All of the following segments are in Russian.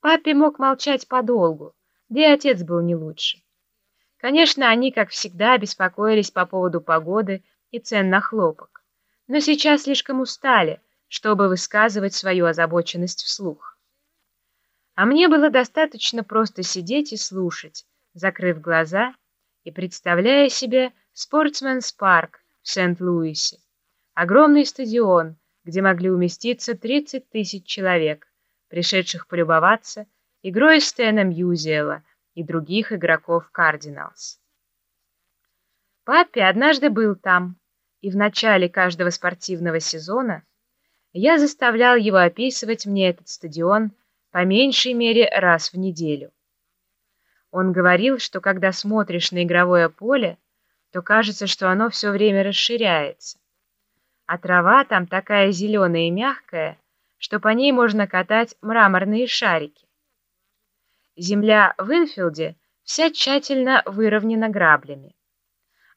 Папе мог молчать подолгу, да и отец был не лучше. Конечно, они, как всегда, беспокоились по поводу погоды и цен на хлопок, но сейчас слишком устали, чтобы высказывать свою озабоченность вслух. А мне было достаточно просто сидеть и слушать, закрыв глаза и представляя себе Спортсменс парк в Сент-Луисе, огромный стадион, где могли уместиться 30 тысяч человек, пришедших полюбоваться игрой Стэна Мьюзиэла и других игроков Кардиналс. Папе однажды был там, и в начале каждого спортивного сезона я заставлял его описывать мне этот стадион по меньшей мере раз в неделю. Он говорил, что когда смотришь на игровое поле, то кажется, что оно все время расширяется. А трава там такая зеленая и мягкая, что по ней можно катать мраморные шарики. Земля в инфилде вся тщательно выровнена граблями,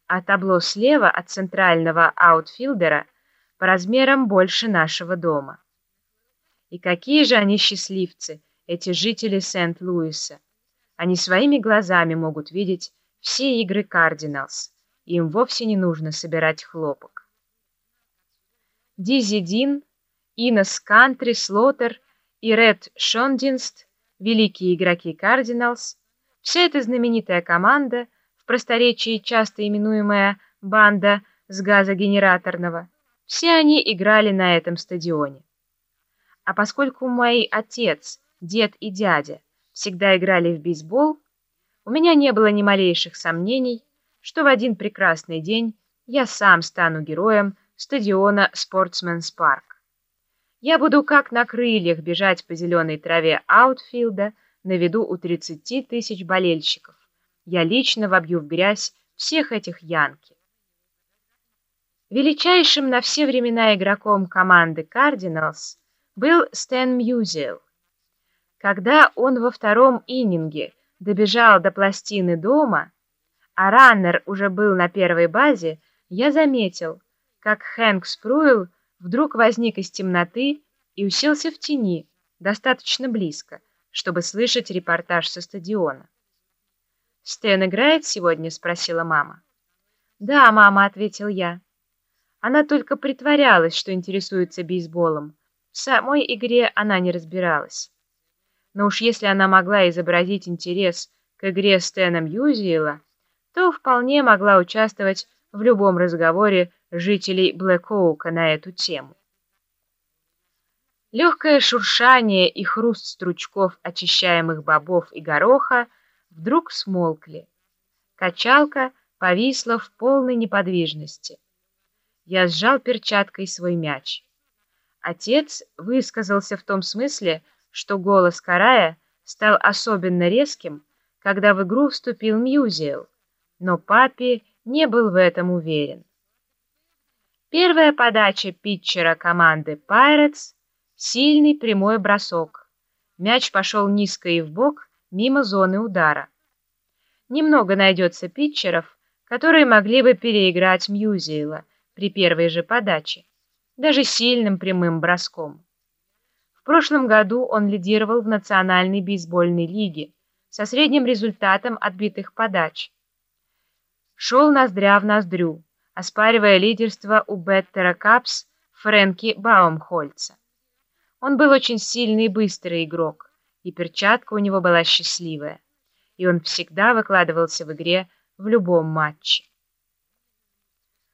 а табло слева от центрального аутфилдера по размерам больше нашего дома. И какие же они счастливцы, эти жители Сент-Луиса! Они своими глазами могут видеть все игры Кардиналс, им вовсе не нужно собирать хлопок. Дизи Дин Инес Кантри, Слотер и Ред Шондинст, великие игроки Кардиналс, вся эта знаменитая команда, в просторечии часто именуемая «банда с газогенераторного», все они играли на этом стадионе. А поскольку мой отец, дед и дядя всегда играли в бейсбол, у меня не было ни малейших сомнений, что в один прекрасный день я сам стану героем стадиона «Спортсменс Парк». Я буду как на крыльях бежать по зеленой траве аутфилда на виду у 30 тысяч болельщиков. Я лично вобью в грязь всех этих янки. Величайшим на все времена игроком команды «Кардиналс» был Стэн Мьюзел. Когда он во втором иннинге добежал до пластины дома, а раннер уже был на первой базе, я заметил, как Хэнк Спруил вдруг возник из темноты и уселся в тени, достаточно близко, чтобы слышать репортаж со стадиона. «Стэн играет сегодня?» — спросила мама. «Да, мама», — ответил я. Она только притворялась, что интересуется бейсболом. В самой игре она не разбиралась. Но уж если она могла изобразить интерес к игре Стэна Мьюзиэла, то вполне могла участвовать в любом разговоре жителей Блэк-Оука на эту тему. Легкое шуршание и хруст стручков очищаемых бобов и гороха вдруг смолкли. Качалка повисла в полной неподвижности. Я сжал перчаткой свой мяч. Отец высказался в том смысле, что голос Карая стал особенно резким, когда в игру вступил Мьюзиэл, но папа не был в этом уверен. Первая подача питчера команды Pirates — сильный прямой бросок. Мяч пошел низко и в бок мимо зоны удара. Немного найдется питчеров, которые могли бы переиграть Мьюзиэла при первой же подаче, даже сильным прямым броском. В прошлом году он лидировал в Национальной бейсбольной лиге со средним результатом отбитых подач. Шел ноздря в ноздрю оспаривая лидерство у Беттера Капс Фрэнки Баумхольца. Он был очень сильный и быстрый игрок, и перчатка у него была счастливая, и он всегда выкладывался в игре в любом матче.